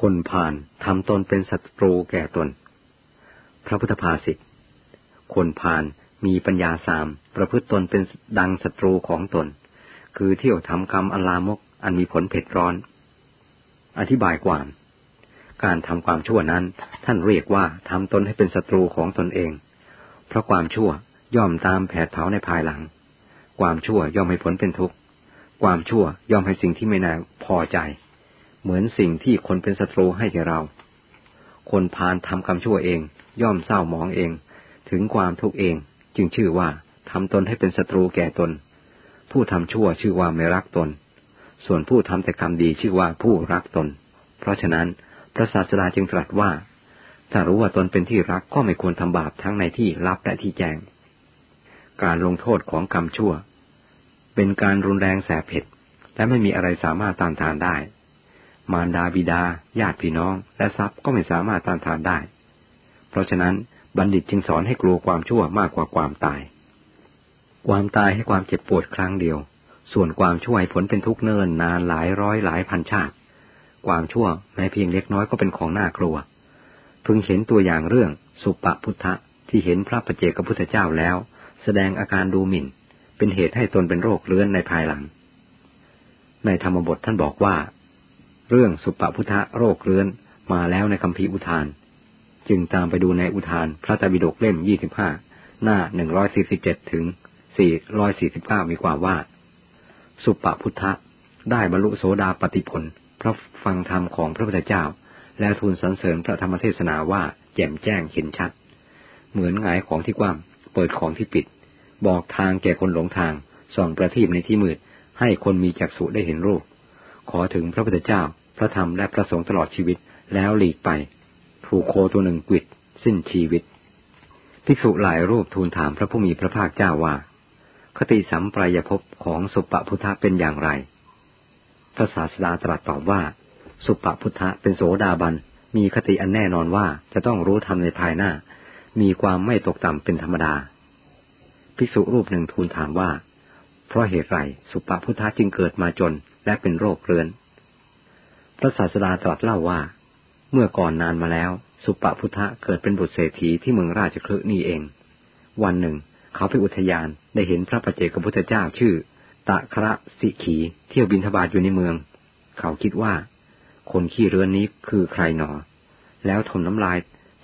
คนผ่านทำตนเป็นศัตรูแก่ตน พระพุทธภาษิต คนผ่านมีปัญญาสาม ประพฤติตนเป็นดังศัตรูของตน คือเที่ยวทำกรรมอลามก อันมีผลเผ็ดร้อน อธิบายความ การทำความชั่วนั้น ท่านเรียกว่าทำตนให้เป็นศัตรูของตนเอง เพราะความชั่วย่อมตามแผดเผาในภายหลัง ความชั่วย่อมให้ผลเป็นทุกข์ ความชั่วย่อมให้สิ่งที่ไม่น่าพอใจ เหมือนสิ่งที่คนเป็นศัตรูให้แก่เรา คนพานทำกรรมชั่วเอง ย่อมเศร้าหมองเอง ถึงความทุกข์เอง จึงชื่อว่าทำตนให้เป็นศัตรูแก่ตน ผู้ทำชั่วชื่อว่าไม่รักตน ส่วนผู้ทำแต่กรรมดีชื่อว่าผู้รักตน เพราะฉะนั้นพระศาสดาจึงตรัสว่า ถ้ารู้ว่าตนเป็นที่รักก็ไม่ควรทำบาปทั้งในที่ลับและที่แจ้ง การลงโทษของกรรมชั่ว เป็นการรุนแรงแสบเผ็ดและไม่มีอะไรสามารถต้านทานได้ มารดาบิดา ญาติพี่น้อง และทรัพย์ก็ไม่สามารถต้านทานได้ เพราะฉะนั้นบัณฑิตจึงสอนให้กลัวความชั่วมากกว่าความตาย ความตายให้ความเจ็บปวดครั้งเดียว ส่วนความช่วยผลเป็นทุกเนินนานหลายร้อยหลายพันชาติ ความชั่วแม้เพียงเล็กน้อยก็เป็นของน่ากลัว พึงเห็นตัวอย่างเรื่องสุปพุทธะที่เห็นพระปเจกพุทธเจ้าแล้ว แสดงอาการดูหมิ่น เป็นเหตุให้ตนเป็นโรคเลื้อนในภายหลัง ในธรรมบทท่านบอกว่า เรื่องสุปพุทธะโรคเลื้อนมาแล้วในคำพีอุทาน จึงตามไปดูในอุทานพระตบิดกเล่มยี่สิบห้าหน้าหนึ่งร้อยสี่สิบเจ็ดถึงสี่ร้อยสี่สิบเก้ามีความว่า สุปพุทธะได้บรรลุโสดาปติผลเพราะฟังธรรมของพระพุทธเจ้า และทูลสรรเสริญพระธรรมเทศนาว่าแจ่มแจ้งเห็นชัด เหมือนหงายของที่กว้างเปิดของที่ปิด บอกทางแก่คนหลงทางส่องประทีปในที่มืดให้คนมีจักษุได้เห็นรูป ขอถึงพระพุทธเจ้า พระธรรมและพระสงฆ์ตลอดชีวิต แล้วหลีกไป ถูกโคตัวหนึ่งกิดสิ้นชีวิต ภิกษุหลายรูปทูลถามพระผู้มีพระภาคเจ้าว่า คติสัมปรายภพของสุปพุทธะเป็นอย่างไร พระศาสดาตรัสตอบว่า สุปพุทธะเป็นโสดาบัน มีคติอันแน่นอนว่าจะต้องรู้ธรรมในภายหน้า มีความไม่ตกต่ำเป็นธรรมดา ภิกษุรูปหนึ่งทูลถามว่า เพราะเหตุไรสุปพุทธะจึงเกิดมาจนและเป็นโรคเรื้อน พระศาสดาตรัสเล่าว่า เมื่อก่อนนานมาแล้ว สุปพุทธะเกิดเป็นบุตรเศรษฐีที่เมืองราชคลึนี่เอง วันหนึ่ง เขาไปอุทยานได้เห็นพระปเจกพุทธเจ้าชื่อ ตะคระสิขี เที่ยวบินทบาทอยู่ในเมือง เขาคิดว่า คนขี้เรือนนี้คือใครหนอ แล้วทนน้ำลาย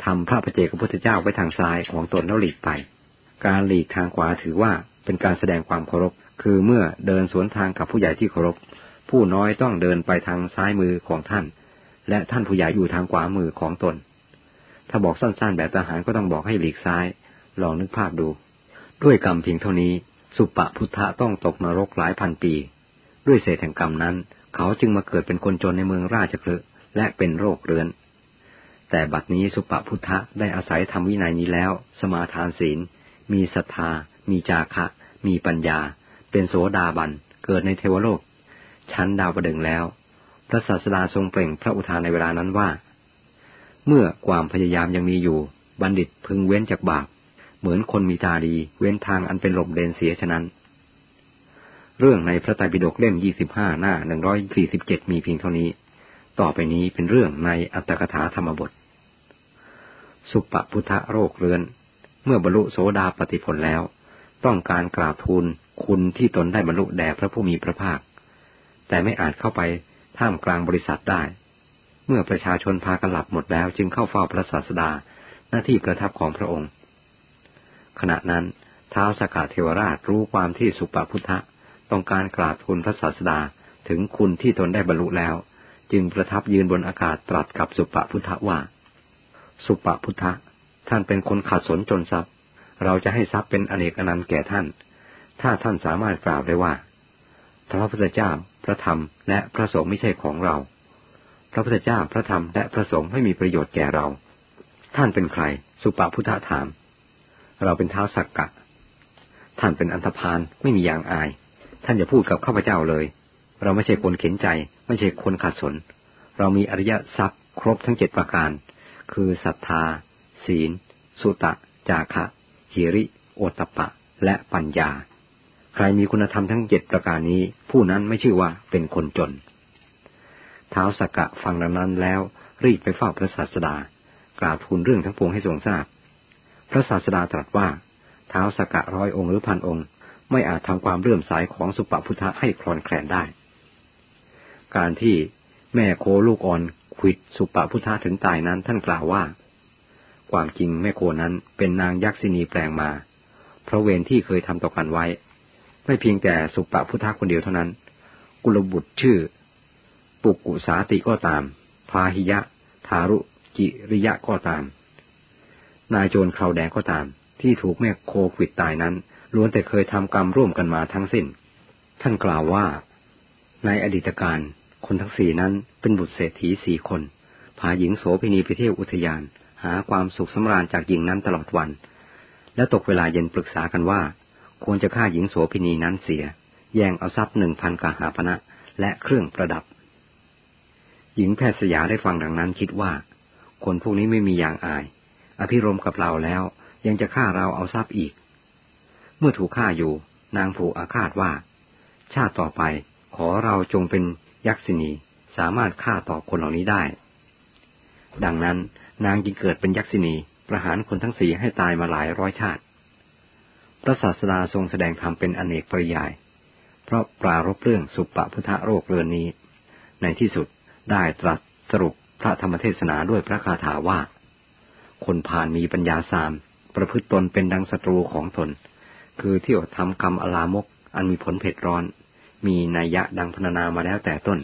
ทำพระประเจกพุทธเจ้าไว้ทางซ้ายของตนแล้วหลีกไป การหลีกทางขวาถือว่าเป็นการแสดงความเคารพ คือเมื่อเดินสวนทางกับผู้ใหญ่ที่เคารพ ผู้น้อยต้องเดินไปทางซ้ายมือของท่าน และท่านผู้ใหญ่อยู่ทางขวามือของตน ถ้าบอกสั้นๆแบบทหารก็ต้องบอกให้หลีกซ้าย ลองนึกภาพดู ด้วยกรรมเพียงเท่านี้ สุปะพุทธะต้องตกนรกหลายพันปี ด้วยเศษแห่งกรรมนั้น เขาจึงมาเกิดเป็นคนจนในเมืองราชคลึและเป็นโรคเรื้อน แต่บัดนี้สุปพุทธะได้อาศัยทำวินัยนี้แล้ว สมาทานศีล มีศรัทธา มีจาคะ มีปัญญา เป็นโสดาบัน เกิดในเทวโลก ชั้นดาวประดึงแล้ว พระศาสดาทรงเปล่งพระอุทานในเวลานั้นว่า เมื่อความพยายามยังมีอยู่ บัณฑิตพึงเว้นจากบาป เหมือนคนมีตาดี เว้นทางอันเป็นหลบเดนเสียฉะนั้น เรื่องในพระไตรปิฎกเล่มยี่สิบห้าหน้าหนึ่งร้อยสี่สิบเจ็ดมีเพียงเท่านี้ ต่อไปนี้เป็นเรื่องในอัตถกถาธรรมบท สุปพุทธโรคเรือน เมื่อบรรลุโสดาปฏิผลแล้ว ต้องการกราบทูลคุณที่ตนได้บรรลุแด่พระผู้มีพระภาค แต่ไม่อาจเข้าไปท่ามกลางบริษัทได้ เมื่อประชาชนพากันหลับหมดแล้วจึงเข้าเฝ้าพระศาสดาหน้าที่ประทับของพระองค์ ขณะนั้นท้าวสกาเทวราชรู้ความที่สุปพุทธะต้องการกราบทูลพระศาสดาถึงคุณที่ตนได้บรรลุแล้ว จึงประทับยืนบนอากาศตรัสกับสุปพุทธะว่า สุปพุทธะท่านเป็นคนขาดสนจนทรัพย์ เราจะให้ทรัพย์เป็นอเนกอนันต์แก่ท่าน ถ้าท่านสามารถกล่าวได้ว่า พระพุทธเจ้า พระธรรมและพระสงฆ์ไม่ใช่ของเรา พระพุทธเจ้าพระธรรมและพระสงฆ์ไม่มีประโยชน์แก่เรา ท่านเป็นใคร สุปาพุทธถาม เราเป็นเท้าสักกะ ท่านเป็นอันธพาลไม่มีอย่างอาย ท่านอย่าพูดกับข้าพเจ้าเลย เราไม่ใช่คนเข็นใจ ไม่ใช่คนขาดสน เรามีอริยทรัพย์ ครบทั้งเจ็ดประการ คือศรัทธา ศีล สุตะ จาคะหิริ โอตปะ และปัญญา ใครมีคุณธรรมทั้งเจ็ดประการนี้ ผู้นั้นไม่ชื่อว่าเป็นคนจนท้าวสกกะฟังดังนั้นแล้วรีบไปเฝ้าพระศาสดา กราบทูลเรื่องทั้งปวงให้ทรงทราบ พระศาสดาตรัสว่า เท้าวสกกะร้อยองค์หรือพันองค์ ไม่อาจทำความเลื่อมใสของสุปปพุทธะให้คลอนแคลนได้ การที่แม่โคลูกอ่อนขิดสุปปพุทธะถึงตายนั้นท่านกล่าวว่า ความจริงแม่โคนั้นเป็นนางยักษินีแปลงมา เพราะเวรที่เคยทำต่อกันไว้ ไม่เพียงแต่สุปปพุทธะคนเดียวเท่านั้น กุลบุตรชื่อ ปุกกุสาติก็ตาม พาหิยะ ทารุกิริยะก็ตาม นายโจรเขาแดงก็ตาม ที่ถูกแม่โคขิดตายนั้นล้วนแต่เคยทำกรรมร่วมกันมาทั้งสิ้น ท่านกล่าวว่า ในอดีตการคนทั้งสี่นั้นเป็นบุตรเศรษฐีสี่คน พาหญิงโสพินีไปเที่ยวอุทยาน หาความสุขสำราญจากหญิงนั้นตลอดวัน และตกเวลาเย็นปรึกษากันว่า ควรจะฆ่าหญิงโสพินีนั้นเสีย แย่งเอาทรัพย์หนึ่งพันกหาพนะและเครื่องประดับ หญิงแพทย์สยาได้ฟังดังนั้นคิดว่า คนพวกนี้ไม่มีอย่างอาย อภิรมกับเราแล้วยังจะฆ่าเราเอาทรัพย์อีก เมื่อถูกฆ่าอยู่ นางผูกอาฆาตว่า ชาติต่อไปขอเราจงเป็นยักษินีสามารถฆ่าต่อคนเหล่านี้ได้ ดังนั้นนางจึงเกิดเป็นยักษินีประหารคนทั้งสี่ให้ตายมาหลายร้อยชาติ พระศาสดาทรงแสดงธรรมเป็นอเนกปริยาย เพราะปรารบเรื่องสุปปพุทธโรคเรือนนี้ ในที่สุดได้ตรัสสรุปพระธรรมเทศนาด้วยพระคาถาว่า คนผ่านมีปัญญาสาม ประพฤติตนเป็นดังศัตรูของตน คือเที่ยวทำกรรมอลามก อันมีผลเผ็ดร้อน มีนัยยะดังพรรณนามาแล้วแต่ต้น